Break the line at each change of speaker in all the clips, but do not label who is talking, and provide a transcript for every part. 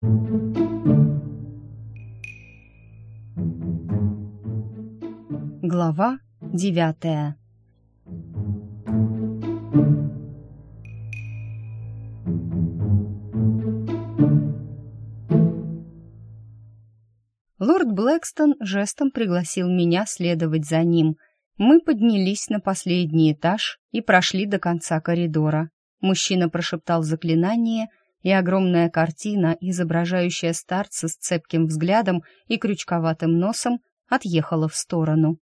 Глава девятая Лорд Блэкстон жестом пригласил меня следовать за ним. Мы поднялись на последний этаж и прошли до конца коридора. Мужчина прошептал заклинание, и огромная картина, изображающая старца с цепким взглядом и крючковатым носом, отъехала в сторону.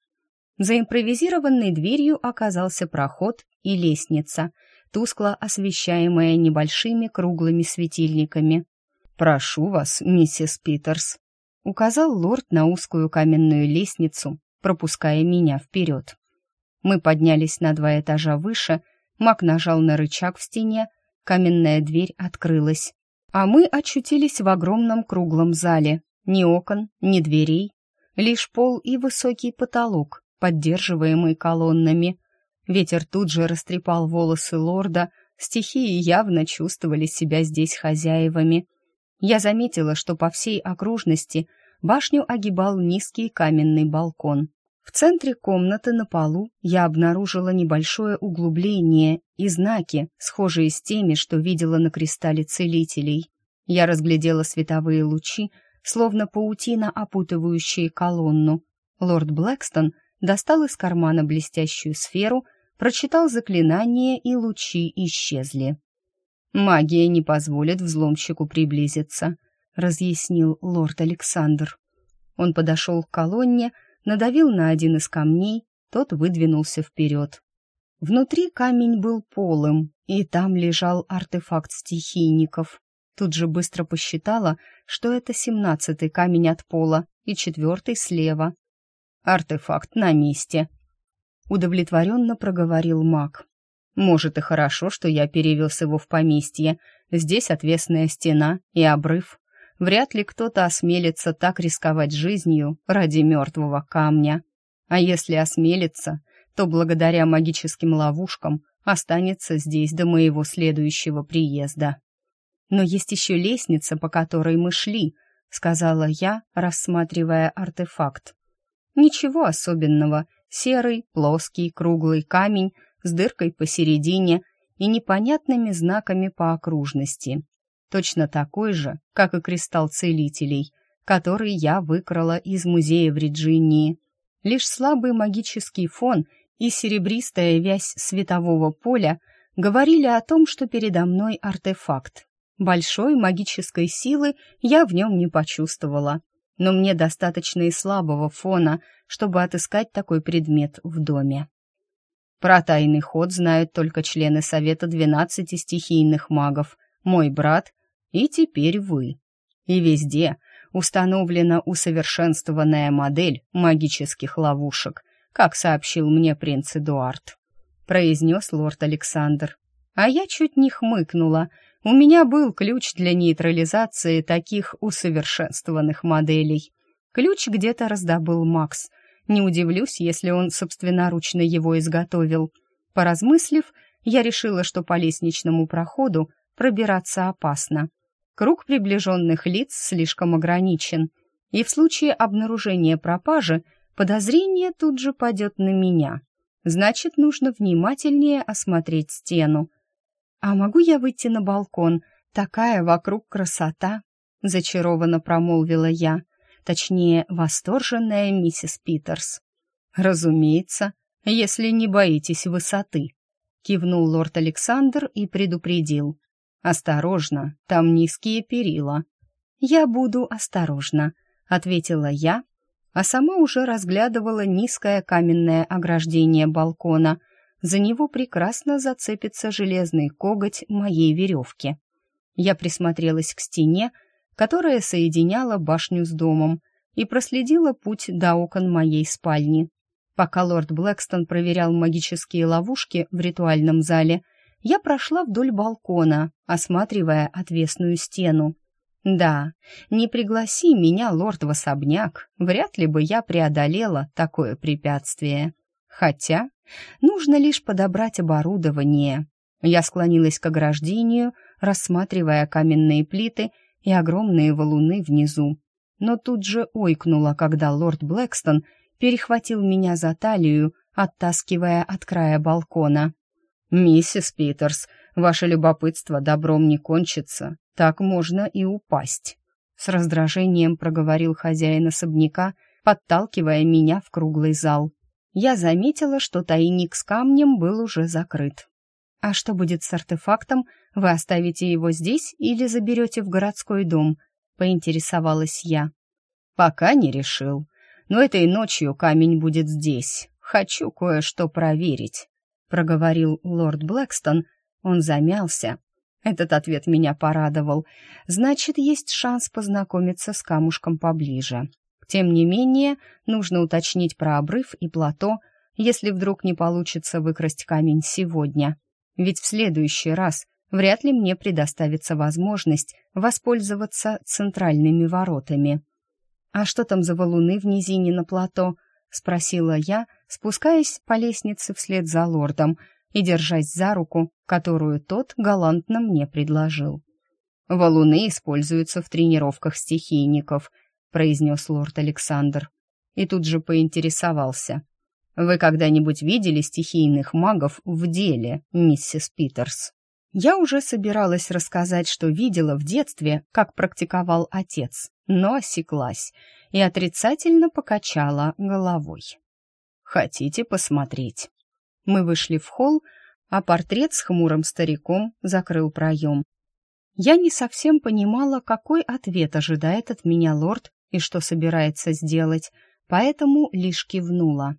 За импровизированной дверью оказался проход и лестница, тускло освещаемая небольшими круглыми светильниками. «Прошу вас, миссис Питерс», — указал лорд на узкую каменную лестницу, пропуская меня вперед. Мы поднялись на два этажа выше, маг нажал на рычаг в стене, каменная дверь открылась, а мы очутились в огромном круглом зале. Ни окон, ни дверей, лишь пол и высокий потолок, поддерживаемый колоннами. Ветер тут же растрепал волосы лорда, стихии явно чувствовали себя здесь хозяевами. Я заметила, что по всей окружности башню огибал низкий каменный балкон. В центре комнаты на полу я обнаружила небольшое углубление и знаки, схожие с теми, что видела на кристалле целителей. Я разглядела световые лучи, словно паутина, опутывающие колонну. Лорд Блэкстон достал из кармана блестящую сферу, прочитал заклинание, и лучи исчезли. «Магия не позволит взломщику приблизиться», — разъяснил лорд Александр. Он подошел к колонне, надавил на один из камней, тот выдвинулся вперед. Внутри камень был полым, и там лежал артефакт стихийников. Тут же быстро посчитала, что это семнадцатый камень от пола и четвертый слева. Артефакт на месте. Удовлетворенно проговорил маг. Может и хорошо, что я перевез его в поместье. Здесь отвесная стена и обрыв. Вряд ли кто-то осмелится так рисковать жизнью ради мертвого камня. А если осмелится, то благодаря магическим ловушкам останется здесь до моего следующего приезда. Но есть еще лестница, по которой мы шли, сказала я, рассматривая артефакт. Ничего особенного. Серый, плоский, круглый камень с дыркой посередине и непонятными знаками по окружности. Точно такой же, как и кристалл целителей, который я выкрала из музея в Вирджинии. Лишь слабый магический фон и серебристая вязь светового поля говорили о том, что передо мной артефакт. Большой магической силы я в нем не почувствовала, но мне достаточно и слабого фона, чтобы отыскать такой предмет в доме. Про тайный ход знают только члены Совета двенадцати стихийных магов, мой брат и теперь вы. И везде установлена усовершенствованная модель магических ловушек, как сообщил мне принц Эдуард. Произнес лорд Александр. А я чуть не хмыкнула. У меня был ключ для нейтрализации таких усовершенствованных моделей. Ключ где-то раздобыл Макс. Не удивлюсь, если он собственноручно его изготовил. Поразмыслив, я решила, что по лестничному проходу пробираться опасно. Круг приближенных лиц слишком ограничен, и в случае обнаружения пропажи Подозрение тут же падет на меня. Значит, нужно внимательнее осмотреть стену. «А могу я выйти на балкон? Такая вокруг красота!» — зачарованно промолвила я. Точнее, восторженная миссис Питерс. «Разумеется, если не боитесь высоты», — кивнул лорд Александр и предупредил. «Осторожно, там низкие перила». «Я буду осторожна», — ответила я, а сама уже разглядывала низкое каменное ограждение балкона. За него прекрасно зацепится железный коготь моей веревки. Я присмотрелась к стене, которая соединяла башню с домом, и проследила путь до окон моей спальни. Пока лорд Блэкстон проверял магические ловушки в ритуальном зале, я прошла вдоль балкона, осматривая отвесную стену. Да, не пригласи меня, лорд, в особняк, вряд ли бы я преодолела такое препятствие. Хотя нужно лишь подобрать оборудование. Я склонилась к ограждению, рассматривая каменные плиты и огромные валуны внизу. Но тут же ойкнула, когда лорд Блэкстон перехватил меня за талию, оттаскивая от края балкона. «Миссис Питерс, ваше любопытство добром не кончится, так можно и упасть», — с раздражением проговорил хозяин особняка, подталкивая меня в круглый зал. Я заметила, что тайник с камнем был уже закрыт. «А что будет с артефактом? Вы оставите его здесь или заберете в городской дом?» — поинтересовалась я. «Пока не решил. Но этой ночью камень будет здесь. Хочу кое-что проверить», — проговорил лорд Блэкстон. Он замялся. Этот ответ меня порадовал. Значит, есть шанс познакомиться с камушком поближе. Тем не менее, нужно уточнить про обрыв и плато, если вдруг не получится выкрасть камень сегодня. Ведь в следующий раз вряд ли мне предоставится возможность воспользоваться центральными воротами. «А что там за валуны в низине на плато?» — спросила я, спускаясь по лестнице вслед за лордом и держась за руку, которую тот галантно мне предложил. «Валуны используются в тренировках стихийников», — произнес лорд Александр. И тут же поинтересовался. «Вы когда-нибудь видели стихийных магов в деле, миссис Питерс?» Я уже собиралась рассказать, что видела в детстве, как практиковал отец, но осеклась и отрицательно покачала головой. «Хотите посмотреть?» Мы вышли в холл, а портрет с хмурым стариком закрыл проем. Я не совсем понимала, какой ответ ожидает от меня лорд и что собирается сделать, поэтому лишь кивнула.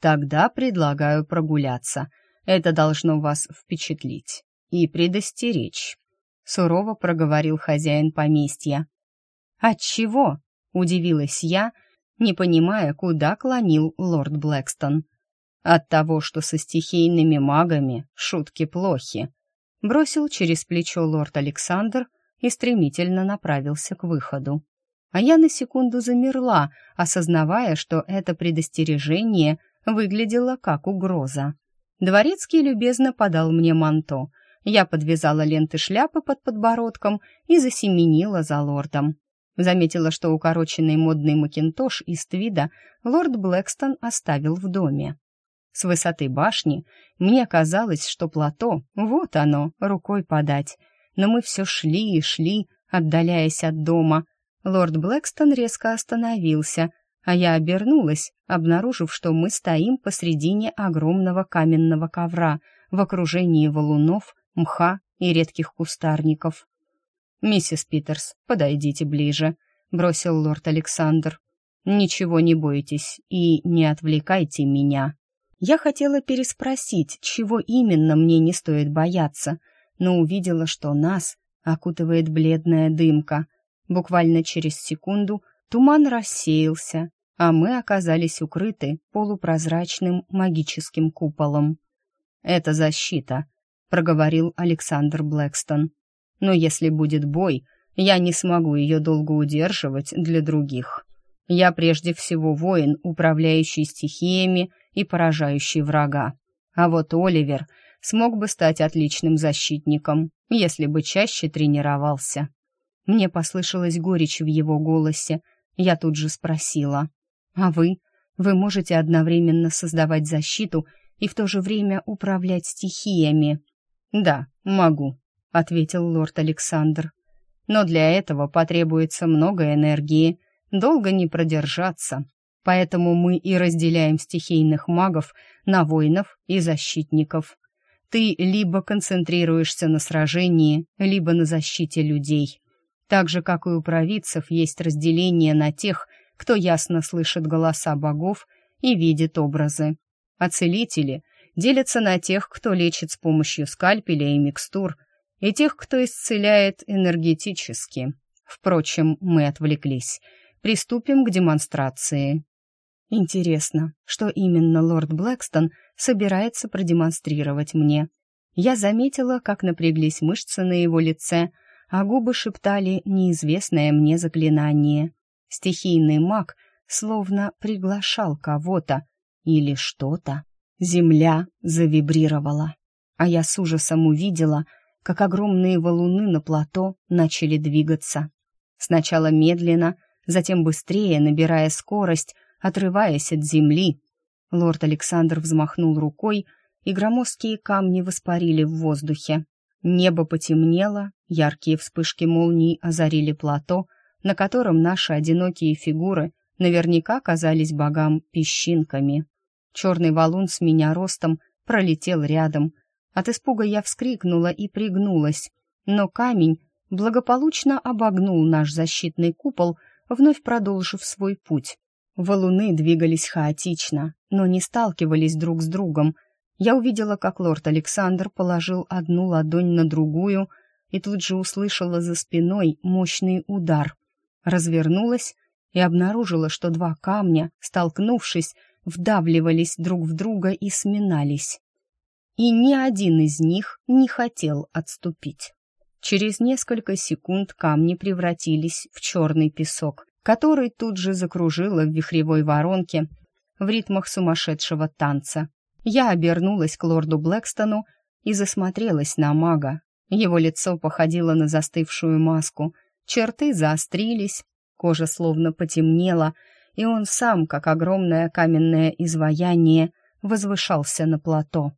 «Тогда предлагаю прогуляться. Это должно вас впечатлить и предостеречь», — сурово проговорил хозяин поместья. «Отчего?» — удивилась я, не понимая, куда клонил лорд Блэкстон. «От того, что со стихийными магами шутки плохи», — бросил через плечо лорд Александр и стремительно направился к выходу. А я на секунду замерла, осознавая, что это предостережение выглядело как угроза. Дворецкий любезно подал мне манто — я подвязала ленты шляпы под подбородком и засеменила за лордом. Заметила, что укороченный модный макинтош из твида лорд Блэкстон оставил в доме. С высоты башни мне казалось, что плато, вот оно, рукой подать. Но мы все шли и шли, отдаляясь от дома. Лорд Блэкстон резко остановился, а я обернулась, обнаружив, что мы стоим посредине огромного каменного ковра в окружении валунов, мха и редких кустарников. «Миссис Питерс, подойдите ближе», — бросил лорд Александр. «Ничего не бойтесь и не отвлекайте меня». Я хотела переспросить, чего именно мне не стоит бояться, но увидела, что нас окутывает бледная дымка. Буквально через секунду туман рассеялся, а мы оказались укрыты полупрозрачным магическим куполом. «Это защита», проговорил Александр Блэкстон. Но если будет бой, я не смогу ее долго удерживать для других. Я прежде всего воин, управляющий стихиями и поражающий врага. А вот Оливер смог бы стать отличным защитником, если бы чаще тренировался. Мне послышалась горечь в его голосе. Я тут же спросила. «А вы? Вы можете одновременно создавать защиту и в то же время управлять стихиями?» «Да, могу», — ответил лорд Александр. «Но для этого потребуется много энергии, долго не продержаться. Поэтому мы и разделяем стихийных магов на воинов и защитников. Ты либо концентрируешься на сражении, либо на защите людей. Так же, как и у провидцев, есть разделение на тех, кто ясно слышит голоса богов и видит образы. А целители делятся на тех, кто лечит с помощью скальпеля и микстур, и тех, кто исцеляет энергетически. Впрочем, мы отвлеклись. Приступим к демонстрации. Интересно, что именно лорд Блэкстон собирается продемонстрировать мне. Я заметила, как напряглись мышцы на его лице, а губы шептали неизвестное мне заклинание. Стихийный маг словно приглашал кого-то или что-то. Земля завибрировала, а я с ужасом увидела, как огромные валуны на плато начали двигаться. Сначала медленно, затем быстрее, набирая скорость, отрываясь от земли. Лорд Александр взмахнул рукой, и громоздкие камни воспарили в воздухе. Небо потемнело, яркие вспышки молний озарили плато, на котором наши одинокие фигуры наверняка казались богам песчинками. Черный валун с меня ростом пролетел рядом. От испуга я вскрикнула и пригнулась, но камень благополучно обогнул наш защитный купол, вновь продолжив свой путь. Валуны двигались хаотично, но не сталкивались друг с другом. Я увидела, как лорд Александр положил одну ладонь на другую и тут же услышала за спиной мощный удар. Развернулась и обнаружила, что два камня, столкнувшись, вдавливались друг в друга и сминались. И ни один из них не хотел отступить. Через несколько секунд камни превратились в черный песок, который тут же закружило в вихревой воронке в ритмах сумасшедшего танца. Я обернулась к лорду Блэкстону и засмотрелась на мага. Его лицо походило на застывшую маску, черты заострились, кожа словно потемнела, и он сам, как огромное каменное изваяние, возвышался на плато.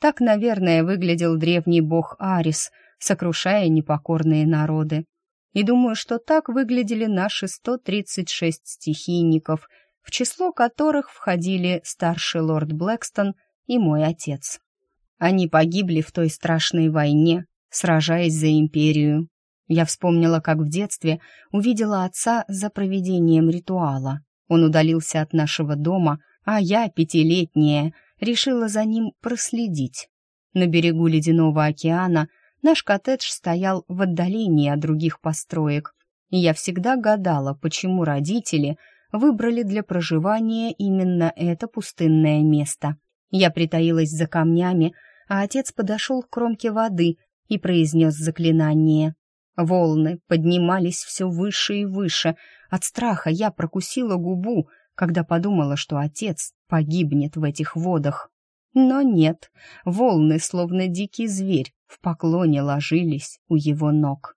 Так, наверное, выглядел древний бог Арис, сокрушая непокорные народы. И думаю, что так выглядели наши 136 стихийников, в число которых входили старший лорд Блэкстон и мой отец. Они погибли в той страшной войне, сражаясь за империю. Я вспомнила, как в детстве увидела отца за проведением ритуала. Он удалился от нашего дома, а я, пятилетняя, решила за ним проследить. На берегу ледяного океана Наш коттедж стоял в отдалении от других построек, и я всегда гадала, почему родители выбрали для проживания именно это пустынное место. Я притаилась за камнями, а отец подошел к кромке воды и произнес заклинание. Волны поднимались все выше и выше. От страха я прокусила губу, когда подумала, что отец погибнет в этих водах. Но нет, волны, словно дикий зверь, в поклоне ложились у его ног.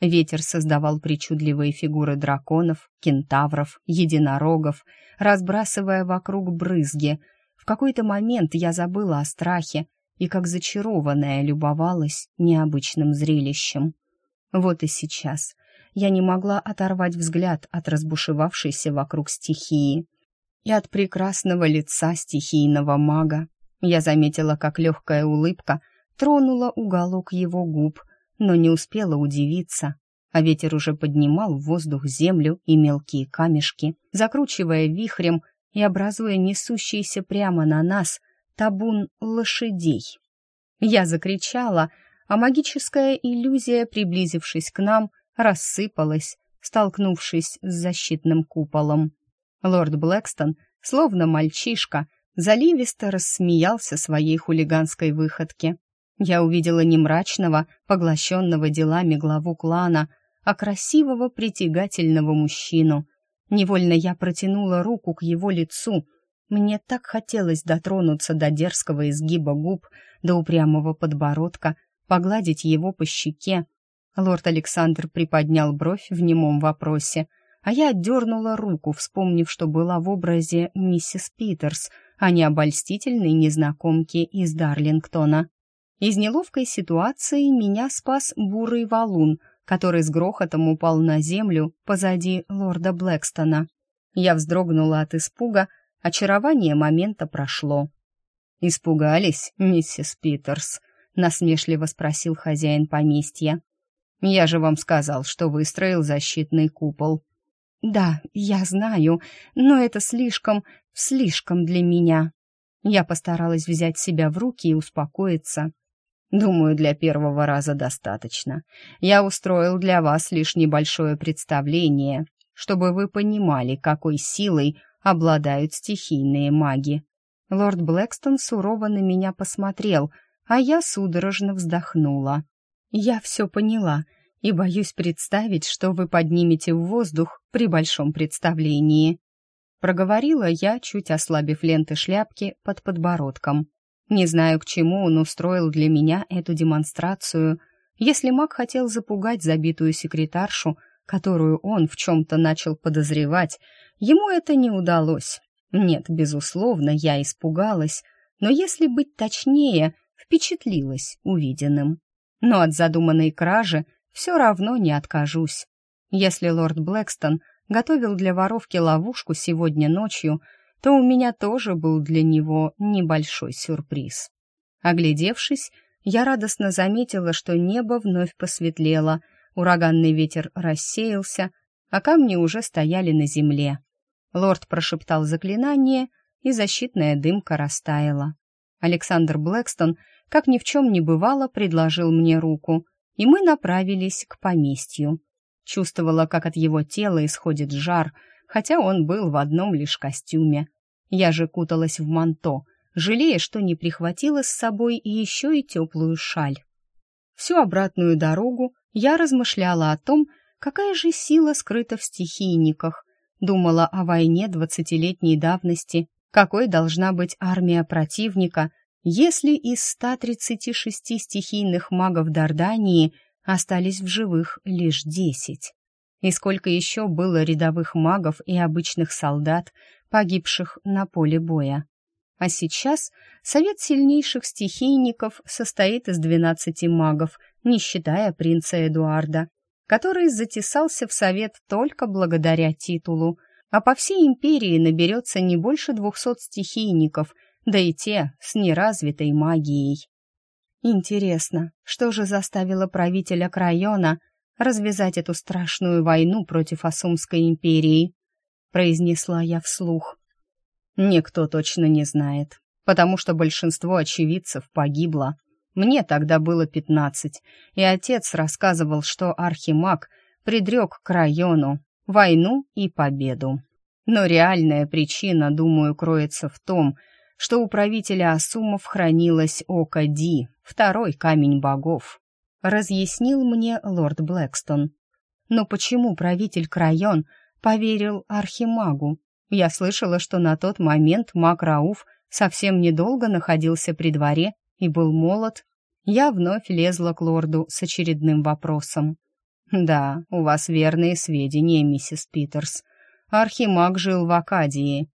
Ветер создавал причудливые фигуры драконов, кентавров, единорогов, разбрасывая вокруг брызги. В какой-то момент я забыла о страхе и, как зачарованная, любовалась необычным зрелищем. Вот и сейчас я не могла оторвать взгляд от разбушевавшейся вокруг стихии и от прекрасного лица стихийного мага. Я заметила, как легкая улыбка — тронула уголок его губ, но не успела удивиться, а ветер уже поднимал в воздух землю и мелкие камешки, закручивая вихрем и образуя несущийся прямо на нас табун лошадей. Я закричала, а магическая иллюзия, приблизившись к нам, рассыпалась, столкнувшись с защитным куполом. Лорд Блэкстон, словно мальчишка, заливисто рассмеялся своей хулиганской выходке. Я увидела не мрачного, поглощенного делами главу клана, а красивого, притягательного мужчину. Невольно я протянула руку к его лицу. Мне так хотелось дотронуться до дерзкого изгиба губ, до упрямого подбородка, погладить его по щеке. Лорд Александр приподнял бровь в немом вопросе, а я отдернула руку, вспомнив, что была в образе миссис Питерс, а не обольстительной незнакомки из Дарлингтона. Из неловкой ситуации меня спас бурый валун, который с грохотом упал на землю позади лорда Блэкстона. Я вздрогнула от испуга, очарование момента прошло. «Испугались, миссис Питерс?» — насмешливо спросил хозяин поместья. «Я же вам сказал, что выстроил защитный купол». «Да, я знаю, но это слишком, слишком для меня». Я постаралась взять себя в руки и успокоиться. Думаю, для первого раза достаточно. Я устроил для вас лишь небольшое представление, чтобы вы понимали, какой силой обладают стихийные маги. Лорд Блэкстон сурово на меня посмотрел, а я судорожно вздохнула. Я все поняла и боюсь представить, что вы поднимете в воздух при большом представлении. Проговорила я, чуть ослабив ленты шляпки под подбородком. Не знаю, к чему он устроил для меня эту демонстрацию. Если маг хотел запугать забитую секретаршу, которую он в чем-то начал подозревать, ему это не удалось. Нет, безусловно, я испугалась, но если быть точнее, впечатлилась увиденным. Но от задуманной кражи все равно не откажусь. Если лорд Блэкстон готовил для воровки ловушку сегодня ночью, то у меня тоже был для него небольшой сюрприз. Оглядевшись, я радостно заметила, что небо вновь посветлело, ураганный ветер рассеялся, а камни уже стояли на земле. Лорд прошептал заклинание, и защитная дымка растаяла. Александр Блэкстон, как ни в чем не бывало, предложил мне руку, и мы направились к поместью. Чувствовала, как от его тела исходит жар, хотя он был в одном лишь костюме. Я же куталась в манто, жалея, что не прихватила с собой еще и теплую шаль. Всю обратную дорогу я размышляла о том, какая же сила скрыта в стихийниках, думала о войне двадцатилетней давности, какой должна быть армия противника, если из 136 стихийных магов Дардании остались в живых лишь десять. И сколько еще было рядовых магов и обычных солдат, погибших на поле боя. А сейчас совет сильнейших стихийников состоит из двенадцати магов, не считая принца Эдуарда, который затесался в совет только благодаря титулу, а по всей империи наберется не больше двухсот стихийников, да и те с неразвитой магией. Интересно, что же заставило правителя Крайона развязать эту страшную войну против Асумской империи? произнесла я вслух. Никто точно не знает, потому что большинство очевидцев погибло. Мне тогда было пятнадцать, и отец рассказывал, что архимаг предрек к району войну и победу. Но реальная причина, думаю, кроется в том, что у правителя Асумов хранилось око Ди, второй камень богов. Разъяснил мне лорд Блэкстон. Но почему правитель Крайон поверил архимагу? Я слышала, что на тот момент маг Рауф совсем недолго находился при дворе и был молод. Я вновь лезла к лорду с очередным вопросом. «Да, у вас верные сведения, миссис Питерс. Архимаг жил в Акадии,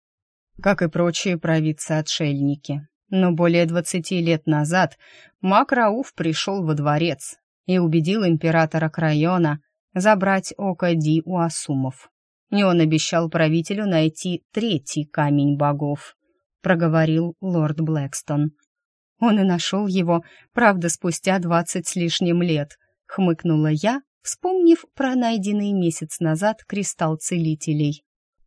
как и прочие провидцы-отшельники. Но более двадцати лет назад маг Рауф пришел во дворец и убедил императора Крайона забрать око Ди у Асумов. И он обещал правителю найти третий камень богов, проговорил лорд Блэкстон. Он и нашел его, правда, спустя двадцать с лишним лет, хмыкнула я, вспомнив про найденный месяц назад кристалл целителей.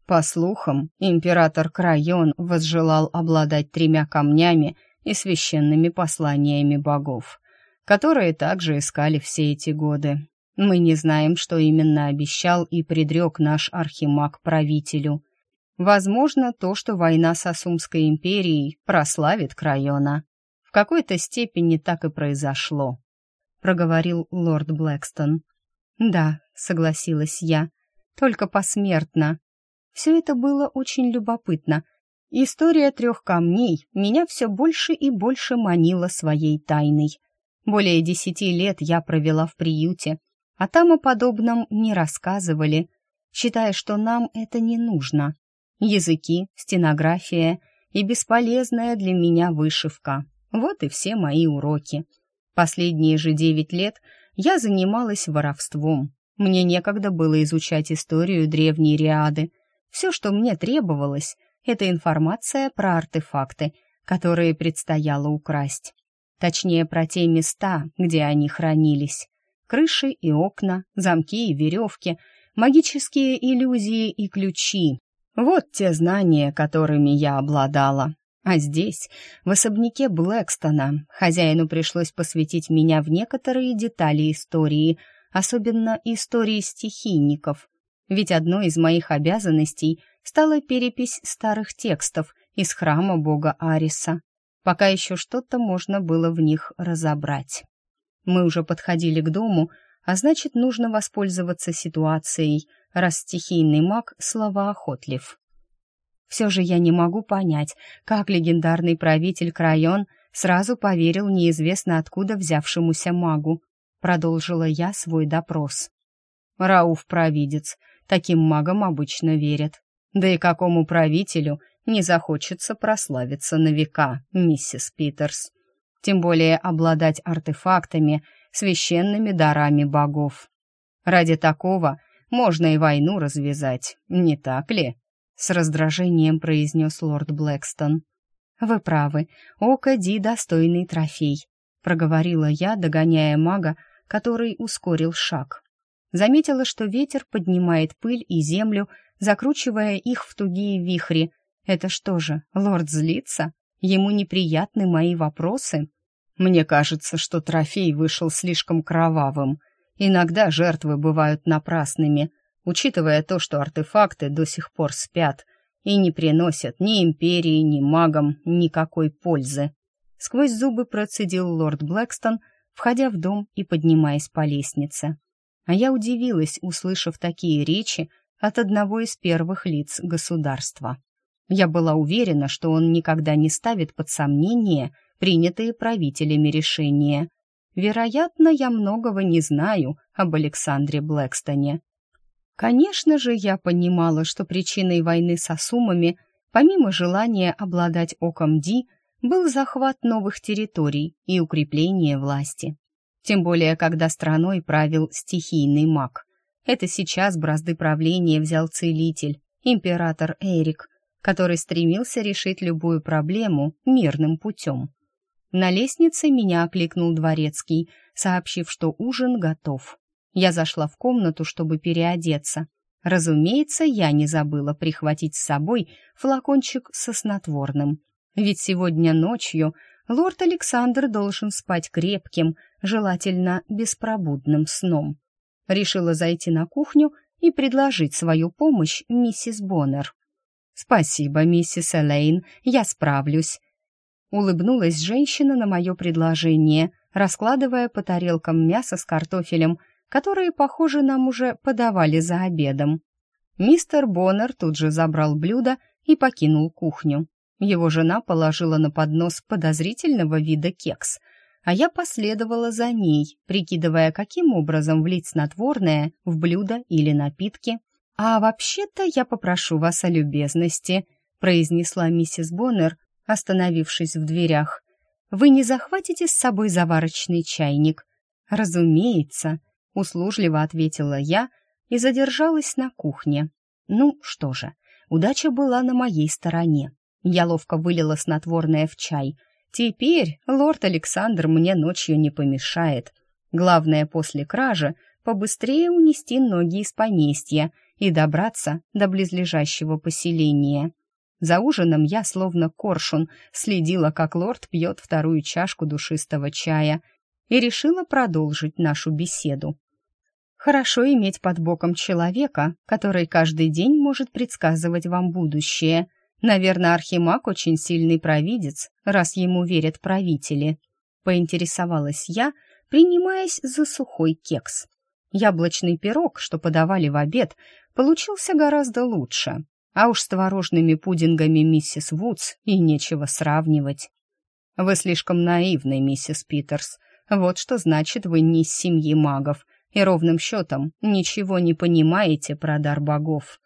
По слухам, император Крайон возжелал обладать тремя камнями и священными посланиями богов, которые также искали все эти годы. Мы не знаем, что именно обещал и предрек наш архимаг правителю. Возможно, то, что война с Асумской империей прославит Крайона. В какой-то степени так и произошло, проговорил лорд Блэкстон. Да, согласилась я, только посмертно. Все это было очень любопытно. История трех камней меня все больше и больше манила своей тайной. Более десяти лет я провела в приюте, а там о подобном не рассказывали, считая, что нам это не нужно. Языки, стенография и бесполезная для меня вышивка. Вот и все мои уроки. Последние же девять лет я занималась воровством. Мне некогда было изучать историю древней Риады, все, что мне требовалось, это информация про артефакты, которые предстояло украсть. Точнее, про те места, где они хранились. Крыши и окна, замки и веревки, магические иллюзии и ключи. Вот те знания, которыми я обладала. А здесь, в особняке Блэкстона, хозяину пришлось посвятить меня в некоторые детали истории, особенно истории стихийников, ведь одной из моих обязанностей стала перепись старых текстов из храма бога Ариса. Пока еще что-то можно было в них разобрать. Мы уже подходили к дому, а значит, нужно воспользоваться ситуацией, раз стихийный маг словоохотлив. Все же я не могу понять, как легендарный правитель Крайон сразу поверил неизвестно откуда взявшемуся магу. Продолжила я свой допрос. Рауф провидец, таким магам обычно верят. Да и какому правителю не захочется прославиться на века, миссис Питерс. Тем более обладать артефактами, священными дарами богов. Ради такого можно и войну развязать, не так ли? С раздражением произнес лорд Блэкстон. «Вы правы, Ока Ди — достойный трофей», — проговорила я, догоняя мага, который ускорил шаг. Заметила, что ветер поднимает пыль и землю, закручивая их в тугие вихри. Это что же, лорд злится? Ему неприятны мои вопросы? Мне кажется, что трофей вышел слишком кровавым. Иногда жертвы бывают напрасными, учитывая то, что артефакты до сих пор спят и не приносят ни империи, ни магам никакой пользы. Сквозь зубы процедил лорд Блэкстон, входя в дом и поднимаясь по лестнице. А я удивилась, услышав такие речи от одного из первых лиц государства. Я была уверена, что он никогда не ставит под сомнение принятые правителями решения. Вероятно, я многого не знаю об Александре Блэкстоне. Конечно же, я понимала, что причиной войны с Асумами, помимо желания обладать оком Ди, был захват новых территорий и укрепление власти. Тем более, когда страной правил стихийный маг. Это сейчас бразды правления взял целитель, император Эрик, который стремился решить любую проблему мирным путем. На лестнице меня окликнул дворецкий, сообщив, что ужин готов. Я зашла в комнату, чтобы переодеться. Разумеется, я не забыла прихватить с собой флакончик со снотворным. Ведь сегодня ночью лорд Александр должен спать крепким, желательно беспробудным сном. Решила зайти на кухню и предложить свою помощь миссис Боннер. «Спасибо, миссис Элейн, я справлюсь», Улыбнулась женщина на мое предложение, раскладывая по тарелкам мясо с картофелем, которые, похоже, нам уже подавали за обедом. Мистер Боннер тут же забрал блюдо и покинул кухню. Его жена положила на поднос подозрительного вида кекс, а я последовала за ней, прикидывая, каким образом влить снотворное в блюдо или напитки. «А вообще-то я попрошу вас о любезности», произнесла миссис Боннер, остановившись в дверях. «Вы не захватите с собой заварочный чайник?» «Разумеется», — услужливо ответила я и задержалась на кухне. Ну что же, удача была на моей стороне. Я ловко вылила снотворное в чай. Теперь лорд Александр мне ночью не помешает. Главное после кражи побыстрее унести ноги из поместья и добраться до близлежащего поселения. За ужином я, словно коршун, следила, как лорд пьет вторую чашку душистого чая, и решила продолжить нашу беседу. Хорошо иметь под боком человека, который каждый день может предсказывать вам будущее. Наверное, Архимаг очень сильный провидец, раз ему верят правители. Поинтересовалась я, принимаясь за сухой кекс. Яблочный пирог, что подавали в обед, получился гораздо лучше. А уж с творожными пудингами миссис Вудс и нечего сравнивать. Вы слишком наивны, миссис Питерс. Вот что значит вы не из семьи магов и ровным счетом ничего не понимаете про дар богов.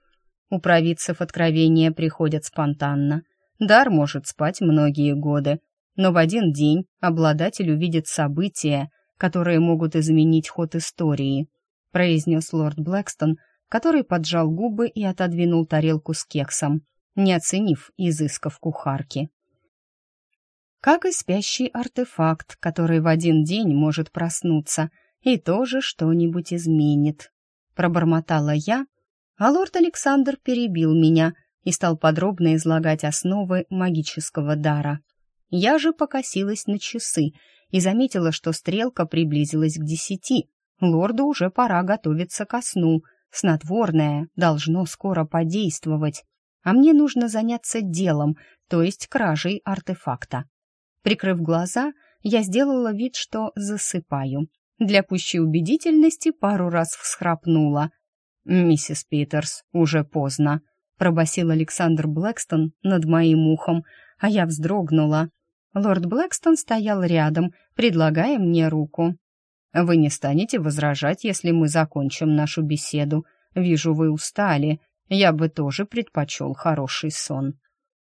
У провидцев откровения приходят спонтанно. Дар может спать многие годы, но в один день обладатель увидит события, которые могут изменить ход истории, произнес лорд Блэкстон, который поджал губы и отодвинул тарелку с кексом, не оценив изысков кухарки. Как и спящий артефакт, который в один день может проснуться и тоже что-нибудь изменит. Пробормотала я, а лорд Александр перебил меня и стал подробно излагать основы магического дара. Я же покосилась на часы и заметила, что стрелка приблизилась к десяти. Лорду уже пора готовиться ко сну — Снотворное должно скоро подействовать, а мне нужно заняться делом, то есть кражей артефакта. Прикрыв глаза, я сделала вид, что засыпаю. Для пущей убедительности пару раз всхрапнула. «Миссис Питерс, уже поздно», — пробасил Александр Блэкстон над моим ухом, а я вздрогнула. Лорд Блэкстон стоял рядом, предлагая мне руку. Вы не станете возражать, если мы закончим нашу беседу. Вижу, вы устали. Я бы тоже предпочел хороший сон».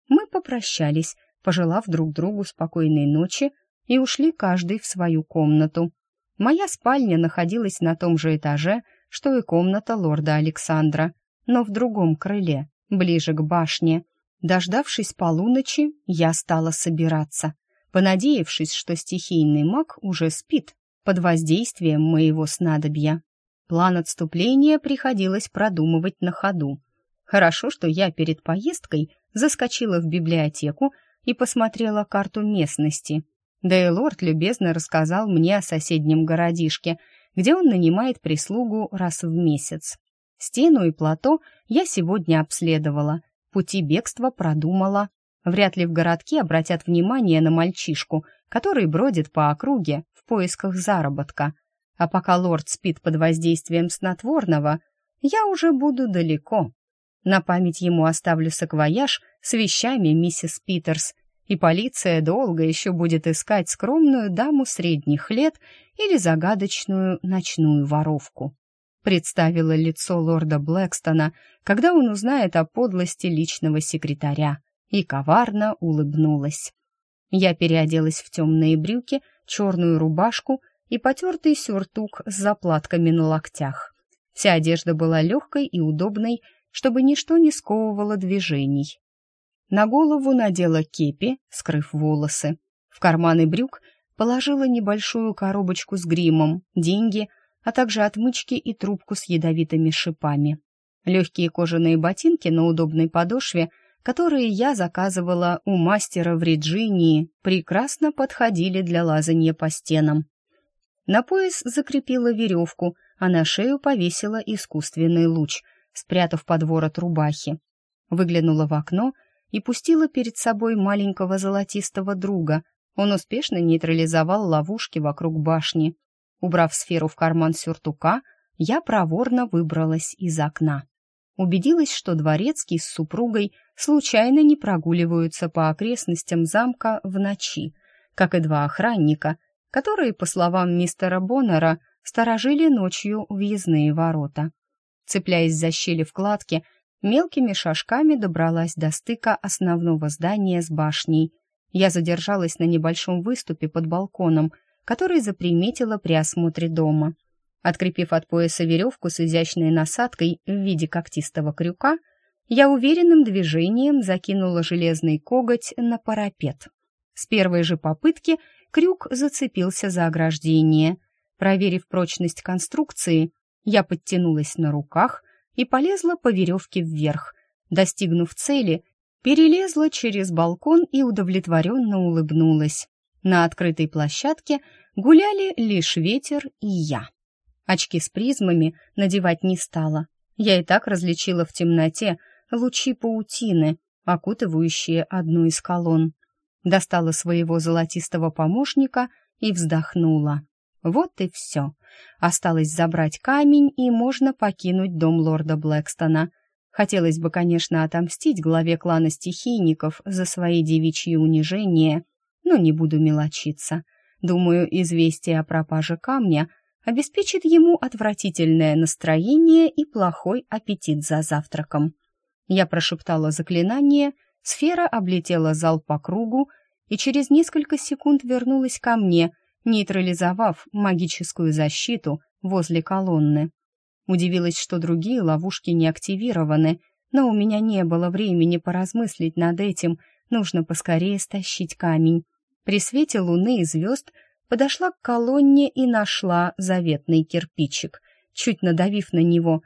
Мы попрощались, пожелав друг другу спокойной ночи, и ушли каждый в свою комнату. Моя спальня находилась на том же этаже, что и комната лорда Александра, но в другом крыле, ближе к башне. Дождавшись полуночи, я стала собираться, понадеявшись, что стихийный маг уже спит под воздействием моего снадобья. План отступления приходилось продумывать на ходу. Хорошо, что я перед поездкой заскочила в библиотеку и посмотрела карту местности. Да и лорд любезно рассказал мне о соседнем городишке, где он нанимает прислугу раз в месяц. Стену и плато я сегодня обследовала, пути бегства продумала. Вряд ли в городке обратят внимание на мальчишку, который бродит по округе поисках заработка. А пока лорд спит под воздействием снотворного, я уже буду далеко. На память ему оставлю саквояж с вещами миссис Питерс, и полиция долго еще будет искать скромную даму средних лет или загадочную ночную воровку. Представила лицо лорда Блэкстона, когда он узнает о подлости личного секретаря, и коварно улыбнулась. Я переоделась в темные брюки, черную рубашку и потертый сюртук с заплатками на локтях. Вся одежда была легкой и удобной, чтобы ничто не сковывало движений. На голову надела кепи, скрыв волосы. В карманы брюк положила небольшую коробочку с гримом, деньги, а также отмычки и трубку с ядовитыми шипами. Легкие кожаные ботинки на удобной подошве — которые я заказывала у мастера в Реджинии, прекрасно подходили для лазания по стенам. На пояс закрепила веревку, а на шею повесила искусственный луч, спрятав под ворот рубахи. Выглянула в окно и пустила перед собой маленького золотистого друга. Он успешно нейтрализовал ловушки вокруг башни. Убрав сферу в карман сюртука, я проворно выбралась из окна убедилась, что дворецкий с супругой случайно не прогуливаются по окрестностям замка в ночи, как и два охранника, которые, по словам мистера Боннера, сторожили ночью въездные ворота. Цепляясь за щели в кладке, мелкими шажками добралась до стыка основного здания с башней. Я задержалась на небольшом выступе под балконом, который заприметила при осмотре дома — Открепив от пояса веревку с изящной насадкой в виде когтистого крюка, я уверенным движением закинула железный коготь на парапет. С первой же попытки крюк зацепился за ограждение. Проверив прочность конструкции, я подтянулась на руках и полезла по веревке вверх. Достигнув цели, перелезла через балкон и удовлетворенно улыбнулась. На открытой площадке гуляли лишь ветер и я. Очки с призмами надевать не стала. Я и так различила в темноте лучи паутины, окутывающие одну из колонн. Достала своего золотистого помощника и вздохнула. Вот и все. Осталось забрать камень, и можно покинуть дом лорда Блэкстона. Хотелось бы, конечно, отомстить главе клана стихийников за свои девичьи унижения, но не буду мелочиться. Думаю, известие о пропаже камня обеспечит ему отвратительное настроение и плохой аппетит за завтраком. Я прошептала заклинание, сфера облетела зал по кругу и через несколько секунд вернулась ко мне, нейтрализовав магическую защиту возле колонны. Удивилась, что другие ловушки не активированы, но у меня не было времени поразмыслить над этим, нужно поскорее стащить камень. При свете луны и звезд — подошла к колонне и нашла заветный кирпичик. Чуть надавив на него,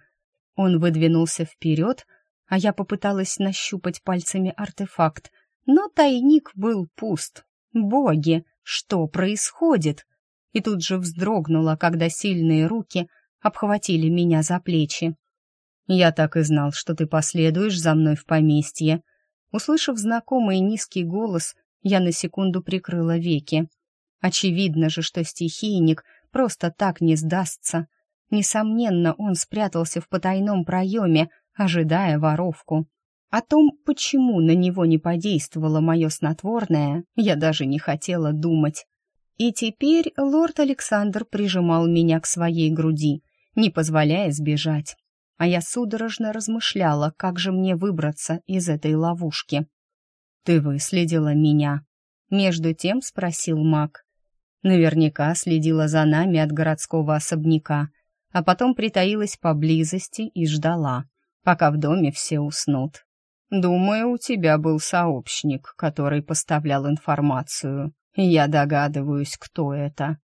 он выдвинулся вперед, а я попыталась нащупать пальцами артефакт, но тайник был пуст. Боги, что происходит? И тут же вздрогнула, когда сильные руки обхватили меня за плечи. «Я так и знал, что ты последуешь за мной в поместье». Услышав знакомый низкий голос, я на секунду прикрыла веки. Очевидно же, что стихийник просто так не сдастся. Несомненно, он спрятался в потайном проеме, ожидая воровку. О том, почему на него не подействовало мое снотворное, я даже не хотела думать. И теперь лорд Александр прижимал меня к своей груди, не позволяя сбежать. А я судорожно размышляла, как же мне выбраться из этой ловушки. «Ты выследила меня?» Между тем спросил маг. Наверняка следила за нами от городского особняка, а потом притаилась поблизости и ждала, пока в доме все уснут. Думаю, у тебя был сообщник, который поставлял информацию. Я догадываюсь, кто это.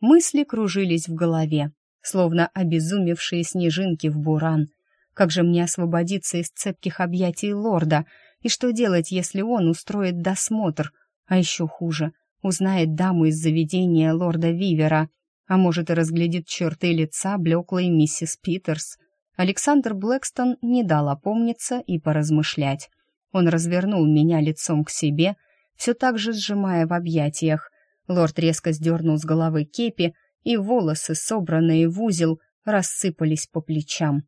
Мысли кружились в голове, словно обезумевшие снежинки в буран. Как же мне освободиться из цепких объятий лорда? И что делать, если он устроит досмотр? А еще хуже, узнает даму из заведения лорда Вивера, а может и разглядит черты лица блеклой миссис Питерс. Александр Блэкстон не дал опомниться и поразмышлять. Он развернул меня лицом к себе, все так же сжимая в объятиях. Лорд резко сдернул с головы кепи, и волосы, собранные в узел, рассыпались по плечам.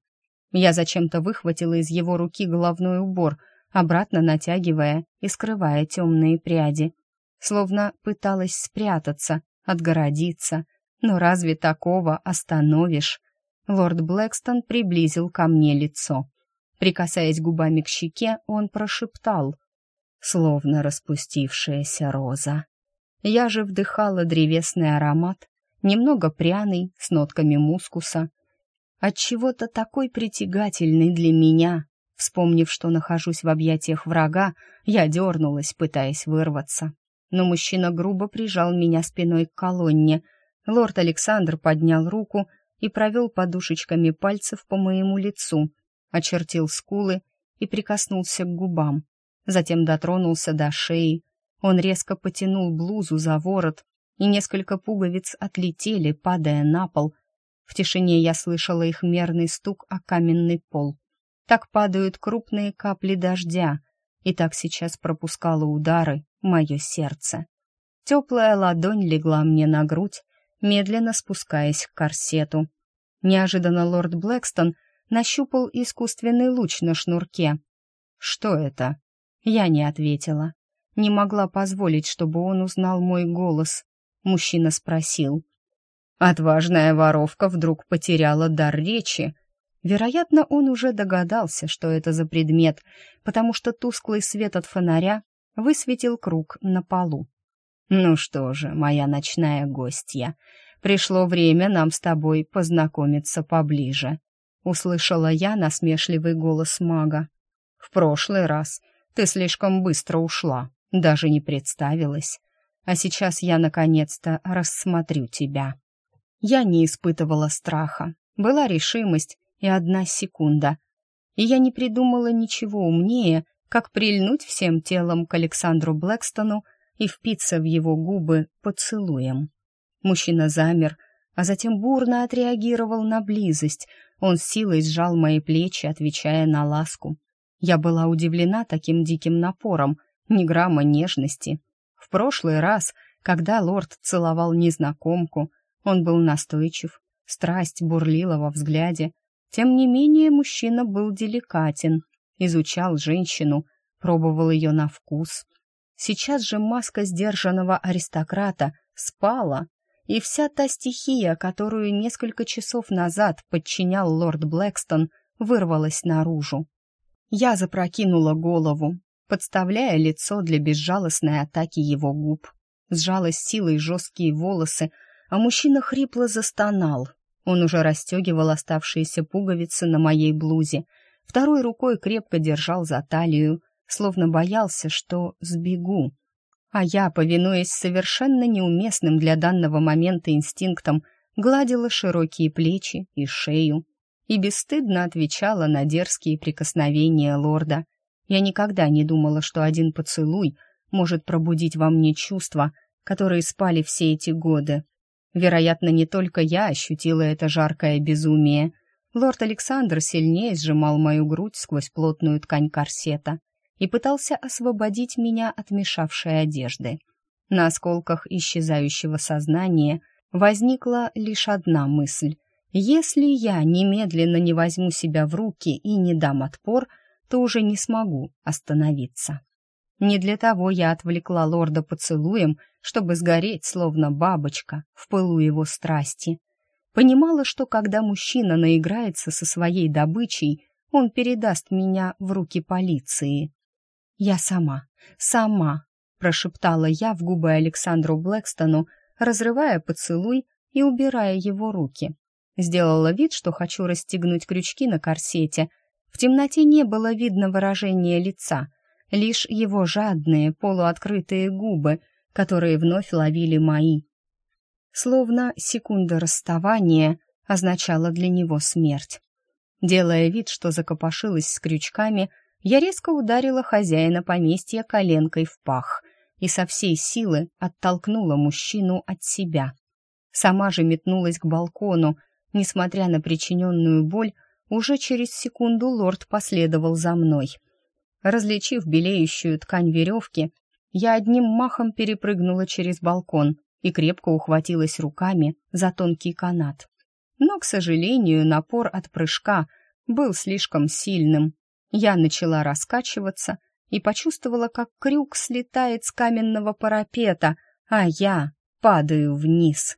Я зачем-то выхватила из его руки головной убор, обратно натягивая и скрывая темные пряди. Словно пыталась спрятаться, отгородиться. Но разве такого остановишь? Лорд Блэкстон приблизил ко мне лицо. Прикасаясь губами к щеке, он прошептал, словно распустившаяся роза. Я же вдыхала древесный аромат, немного пряный, с нотками мускуса. От чего-то такой притягательный для меня. Вспомнив, что нахожусь в объятиях врага, я дернулась, пытаясь вырваться. Но мужчина грубо прижал меня спиной к колонне. Лорд Александр поднял руку и провел подушечками пальцев по моему лицу, очертил скулы и прикоснулся к губам. Затем дотронулся до шеи. Он резко потянул блузу за ворот, и несколько пуговиц отлетели, падая на пол. В тишине я слышала их мерный стук о каменный пол. Так падают крупные капли дождя, и так сейчас пропускало удары мое сердце. Теплая ладонь легла мне на грудь, медленно спускаясь к корсету. Неожиданно лорд Блэкстон нащупал искусственный луч на шнурке. «Что это?» Я не ответила. Не могла позволить, чтобы он узнал мой голос. Мужчина спросил. Отважная воровка вдруг потеряла дар речи. Вероятно, он уже догадался, что это за предмет, потому что тусклый свет от фонаря высветил круг на полу. «Ну что же, моя ночная гостья, пришло время нам с тобой познакомиться поближе», — услышала я насмешливый голос мага. «В прошлый раз ты слишком быстро ушла, даже не представилась, а сейчас я наконец-то рассмотрю тебя». Я не испытывала страха, была решимость и одна секунда, и я не придумала ничего умнее, как прильнуть всем телом к Александру Блэкстону и впиться в его губы поцелуем. Мужчина замер, а затем бурно отреагировал на близость. Он с силой сжал мои плечи, отвечая на ласку. Я была удивлена таким диким напором, ни грамма нежности. В прошлый раз, когда лорд целовал незнакомку, он был настойчив, страсть бурлила во взгляде. Тем не менее мужчина был деликатен, изучал женщину, пробовал ее на вкус. Сейчас же маска сдержанного аристократа спала, и вся та стихия, которую несколько часов назад подчинял лорд Блэкстон, вырвалась наружу. Я запрокинула голову, подставляя лицо для безжалостной атаки его губ. Сжалась силой жесткие волосы, а мужчина хрипло застонал. Он уже расстегивал оставшиеся пуговицы на моей блузе, Второй рукой крепко держал за талию, словно боялся, что сбегу. А я, повинуясь совершенно неуместным для данного момента инстинктам, гладила широкие плечи и шею и бесстыдно отвечала на дерзкие прикосновения лорда. Я никогда не думала, что один поцелуй может пробудить во мне чувства, которые спали все эти годы. Вероятно, не только я ощутила это жаркое безумие — Лорд Александр сильнее сжимал мою грудь сквозь плотную ткань корсета и пытался освободить меня от мешавшей одежды. На осколках исчезающего сознания возникла лишь одна мысль. Если я немедленно не возьму себя в руки и не дам отпор, то уже не смогу остановиться. Не для того я отвлекла лорда поцелуем, чтобы сгореть, словно бабочка, в пылу его страсти. Понимала, что когда мужчина наиграется со своей добычей, он передаст меня в руки полиции. «Я сама, сама», — прошептала я в губы Александру Блэкстону, разрывая поцелуй и убирая его руки. Сделала вид, что хочу расстегнуть крючки на корсете. В темноте не было видно выражения лица, лишь его жадные, полуоткрытые губы, которые вновь ловили мои. Словно секунда расставания означала для него смерть. Делая вид, что закопошилась с крючками, я резко ударила хозяина поместья коленкой в пах и со всей силы оттолкнула мужчину от себя. Сама же метнулась к балкону. Несмотря на причиненную боль, уже через секунду лорд последовал за мной. Различив белеющую ткань веревки, я одним махом перепрыгнула через балкон и крепко ухватилась руками за тонкий канат. Но, к сожалению, напор от прыжка был слишком сильным. Я начала раскачиваться и почувствовала, как крюк слетает с каменного парапета, а я падаю вниз.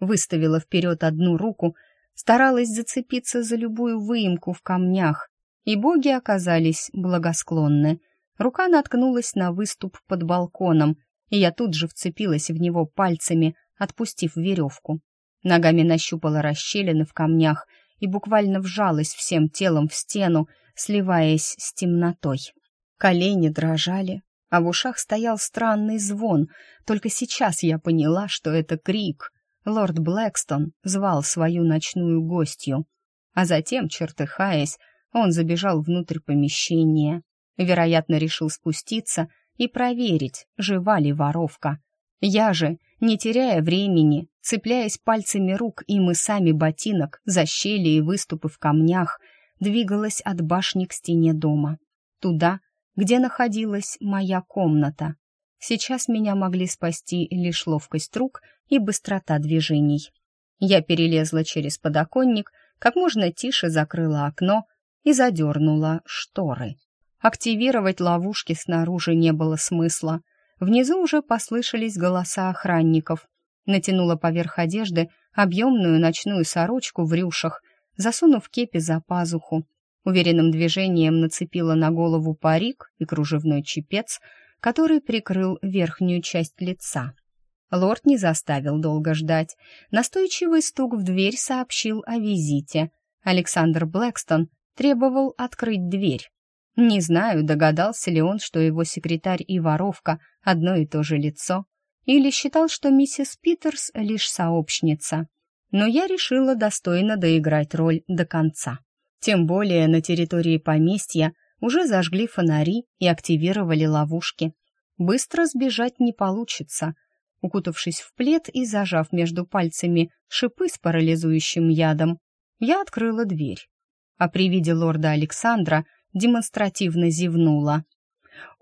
Выставила вперед одну руку, старалась зацепиться за любую выемку в камнях, и боги оказались благосклонны. Рука наткнулась на выступ под балконом, и я тут же вцепилась в него пальцами, отпустив веревку. Ногами нащупала расщелины в камнях и буквально вжалась всем телом в стену, сливаясь с темнотой. Колени дрожали, а в ушах стоял странный звон. Только сейчас я поняла, что это крик. Лорд Блэкстон звал свою ночную гостью. А затем, чертыхаясь, он забежал внутрь помещения. Вероятно, решил спуститься и проверить, жива ли воровка. Я же, не теряя времени, цепляясь пальцами рук и мысами ботинок за щели и выступы в камнях, двигалась от башни к стене дома. Туда, где находилась моя комната. Сейчас меня могли спасти лишь ловкость рук и быстрота движений. Я перелезла через подоконник, как можно тише закрыла окно и задернула шторы. Активировать ловушки снаружи не было смысла. Внизу уже послышались голоса охранников. Натянула поверх одежды объемную ночную сорочку в рюшах, засунув кепи за пазуху, Уверенным движением нацепила на голову парик и кружевной чепец, который прикрыл верхнюю часть лица. Лорд не заставил долго ждать. Настойчивый стук в дверь сообщил о визите. Александр Блэкстон требовал открыть дверь. Не знаю, догадался ли он, что его секретарь и воровка — одно и то же лицо, или считал, что миссис Питерс — лишь сообщница. Но я решила достойно доиграть роль до конца. Тем более на территории поместья уже зажгли фонари и активировали ловушки. Быстро сбежать не получится. Укутавшись в плед и зажав между пальцами шипы с парализующим ядом, я открыла дверь. А при виде лорда Александра демонстративно зевнула.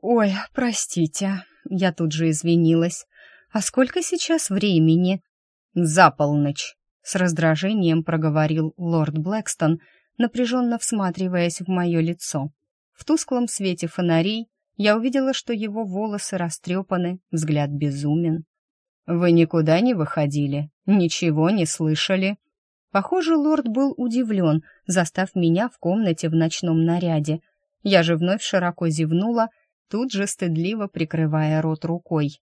«Ой, простите», — я тут же извинилась. «А сколько сейчас времени?» «За полночь», — с раздражением проговорил лорд Блэкстон, — напряженно всматриваясь в мое лицо. В тусклом свете фонарей я увидела, что его волосы растрепаны, взгляд безумен. «Вы никуда не выходили? Ничего не слышали?» Похоже, лорд был удивлен, застав меня в комнате в ночном наряде. Я же вновь широко зевнула, тут же стыдливо прикрывая рот рукой.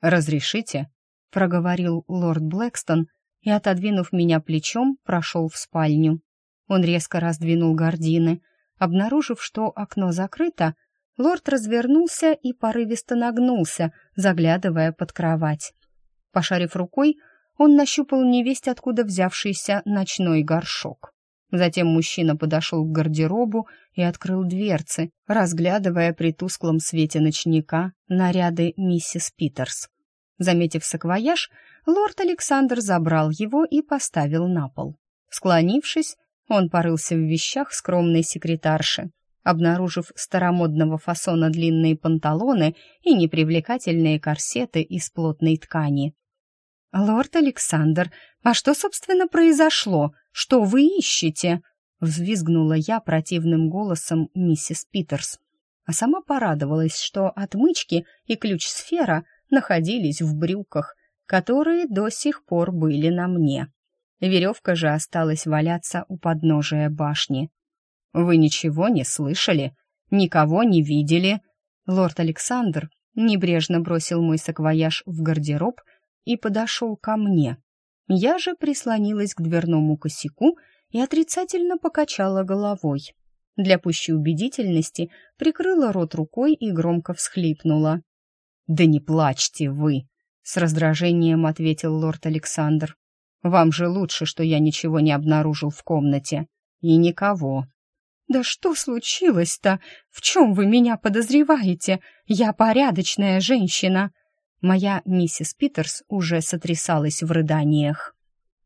«Разрешите?» — проговорил лорд Блэкстон и, отодвинув меня плечом, прошел в спальню. Он резко раздвинул гардины. Обнаружив, что окно закрыто, лорд развернулся и порывисто нагнулся, заглядывая под кровать. Пошарив рукой, он нащупал невесть откуда взявшийся ночной горшок. Затем мужчина подошел к гардеробу и открыл дверцы, разглядывая при тусклом свете ночника наряды миссис Питерс. Заметив саквояж, лорд Александр забрал его и поставил на пол. Склонившись, он порылся в вещах скромной секретарши, обнаружив старомодного фасона длинные панталоны и непривлекательные корсеты из плотной ткани. «Лорд Александр, а что, собственно, произошло? Что вы ищете?» — взвизгнула я противным голосом миссис Питерс. а сама порадовалась, что отмычки и ключ-сфера находились в брюках, которые до сих пор были на мне. Веревка же осталась валяться у подножия башни. «Вы ничего не слышали? Никого не видели?» Лорд Александр небрежно бросил мой саквояж в гардероб и подошел ко мне. Я же прислонилась к дверному косяку и отрицательно покачала головой. Для пущей убедительности прикрыла рот рукой и громко всхлипнула. «Да не плачьте вы!» — с раздражением ответил лорд Александр. «Вам же лучше, что я ничего не обнаружил в комнате. И никого». «Да что случилось-то? В чем вы меня подозреваете? Я порядочная женщина!» Моя миссис Питерс уже сотрясалась в рыданиях.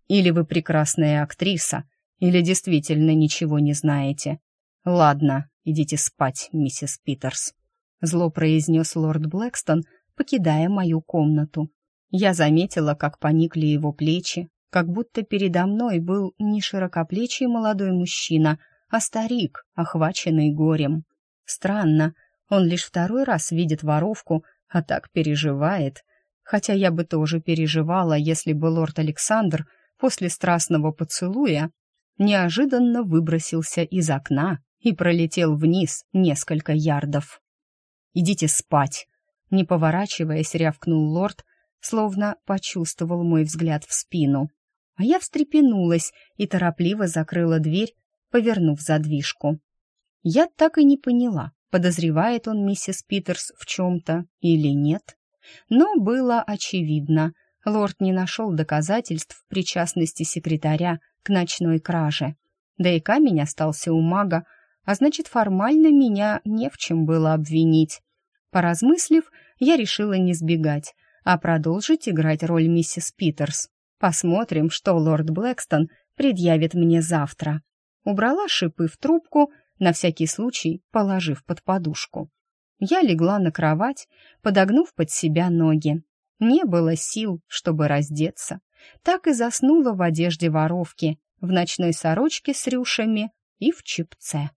«Или вы прекрасная актриса, или действительно ничего не знаете. «Ладно, идите спать, миссис Питерс», — зло произнес лорд Блэкстон, покидая мою комнату. Я заметила, как поникли его плечи, как будто передо мной был не широкоплечий молодой мужчина, а старик, охваченный горем. Странно, он лишь второй раз видит воровку, а так переживает. Хотя я бы тоже переживала, если бы лорд Александр после страстного поцелуя неожиданно выбросился из окна и пролетел вниз несколько ярдов. «Идите спать!» Не поворачиваясь, рявкнул лорд, словно почувствовал мой взгляд в спину. А я встрепенулась и торопливо закрыла дверь, повернув задвижку. Я так и не поняла, подозревает он миссис Питерс в чем-то или нет. Но было очевидно, лорд не нашел доказательств причастности секретаря к ночной краже. Да и камень остался у мага, а значит, формально меня не в чем было обвинить. Поразмыслив, я решила не сбегать, а продолжить играть роль миссис Питерс. Посмотрим, что лорд Блэкстон предъявит мне завтра. Убрала шипы в трубку, на всякий случай положив под подушку. Я легла на кровать, подогнув под себя ноги. Не было сил, чтобы раздеться. Так и заснула в одежде воровки, в ночной сорочке с рюшами и в чипце.